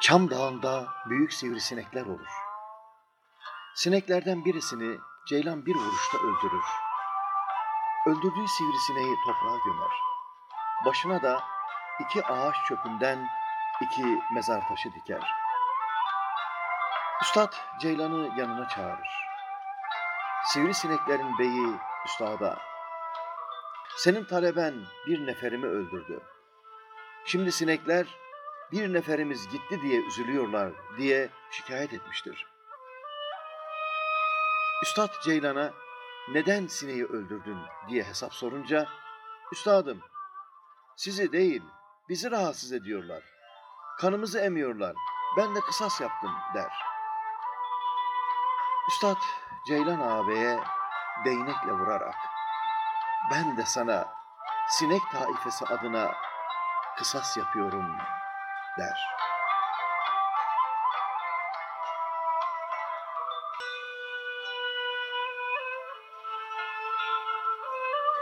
Çam dağında büyük sivrisinekler olur. Sineklerden birisini ceylan bir vuruşta öldürür. Öldürdüğü sivrisineği toprağa gömer. Başına da iki ağaç çöpünden iki mezar taşı diker. Üstad ceylanı yanına çağırır. Sivrisineklerin beyi üstada. Senin taleben bir neferimi öldürdü. Şimdi sinekler bir neferimiz gitti diye üzülüyorlar diye şikayet etmiştir. Üstad Ceylan'a neden sineği öldürdün diye hesap sorunca, Üstadım sizi değil bizi rahatsız ediyorlar. Kanımızı emiyorlar. Ben de kısas yaptım der. Üstad Ceylan ağabeye değnekle vurarak ben de sana sinek taifesi adına kısas yapıyorum der.